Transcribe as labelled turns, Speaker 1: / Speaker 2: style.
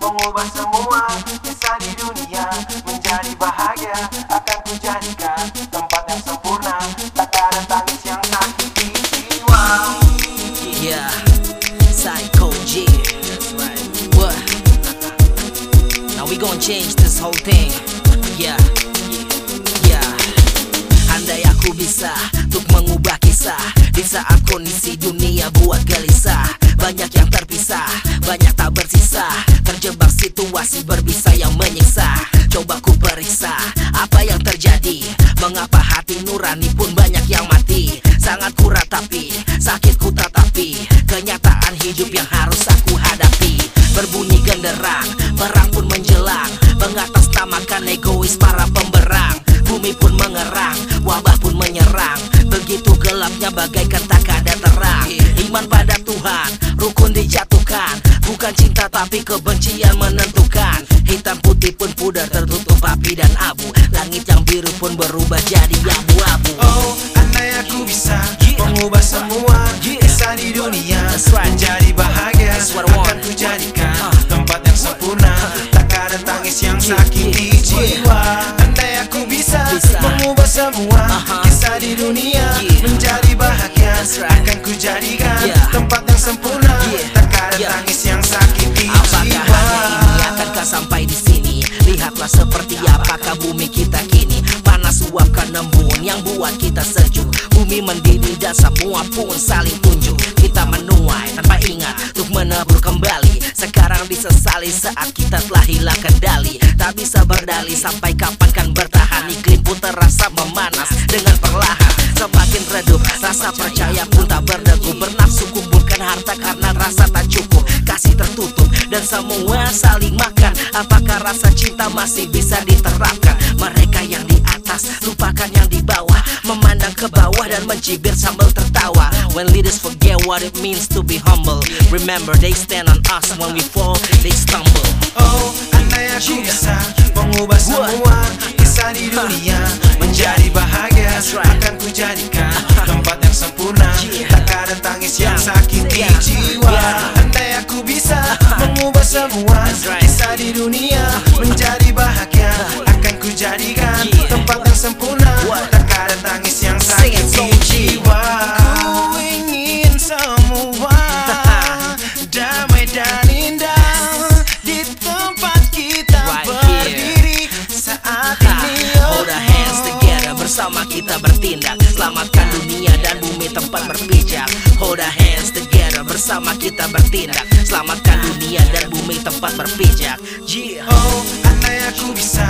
Speaker 1: Mengubah semua kisah di dunia Menjadi bahagia Akan ku jadikan tempat yang sempurna Tak ada tangis yang sakiti jiwa
Speaker 2: Yeah, Psycho G. What? Now we gonna change this whole thing. Yeah, yeah. Andai aku bisa untuk mengubah kisah di saat kondisi dunia buat gelisah. Banyak yang terpisah, situasi berbisa yang menyiksa. Coba ku periksa apa yang terjadi. Mengapa hati nurani pun banyak yang mati. Sangat kurat tapi sakit ku tatapi. Kenyataan hidup yang harus aku hadapi. Berbunyi genderang, perang pun menjelang. Mengatasnamakan egois para pemberang. Bumi pun mengerang, wabah pun menyerang. Begitu gelapnya bagaikan tak ada terang. Iman pada Tuhan, rukun dijatuhkan. Bukan cinta tapi kebencian menentukan. Dan abu. Langit yang biru pun berubah jadi abu-abu.
Speaker 1: Oh, andai aku bisa Mengubah semua kisah di dunia
Speaker 2: right.
Speaker 1: Menjadi bahagia. Akan ku jadikan
Speaker 2: Uh.
Speaker 1: tempat yang sempurna Tak ada tangis yang
Speaker 2: Yeah,
Speaker 1: sakiti
Speaker 2: yeah,
Speaker 1: jiwa Andai aku bisa,
Speaker 2: Bisa.
Speaker 1: Mengubah semua
Speaker 2: Uh-huh.
Speaker 1: kisah di dunia
Speaker 2: Yeah.
Speaker 1: Menjadi bahagia
Speaker 2: right.
Speaker 1: Akan ku jadikan
Speaker 2: Yeah.
Speaker 1: tempat yang sempurna
Speaker 2: Yeah.
Speaker 1: Tak ada
Speaker 2: Yeah.
Speaker 1: tangis yang sakiti
Speaker 2: Apakah
Speaker 1: jiwa
Speaker 2: hanya ini akankah sampai di sini? Lihatlah seperti kita sejuk. Bumi mendidih dan semua pun saling tunjuk Kita menuai tanpa ingat untuk menabur kembali. Sekarang disesali saat kita telah hilang kendali. Tak bisa berdali sampai kapan kan bertahan. Iklim pun terasa memanas dengan perlahan. Semakin redup rasa percaya pun tak berdegup. Bernafsu kumpulkan harta karena rasa tak cukup. Kasih tertutup dan semua saling makan. Apakah rasa cinta masih bisa diterapkan? Mereka mencibir sambil tertawa. When leaders forget what it means to be humble. Remember they stand on us when we fall they stumble.
Speaker 1: Oh, andai aku bisa mengubah semua kisah di dunia menjadi bahagia akan ku jadikan tempat yang sempurna tak ada tangis yang sakiti
Speaker 2: Yeah.
Speaker 1: jiwa. Andai aku bisa mengubah semua kisah di dunia menjadi
Speaker 2: bersama kita bertindak. Selamatkan dunia dan bumi tempat berpijak. Hold our hands together bersama kita bertindak. Selamatkan dunia dan bumi tempat berpijak. Yeah
Speaker 1: Oh, andai aku bisa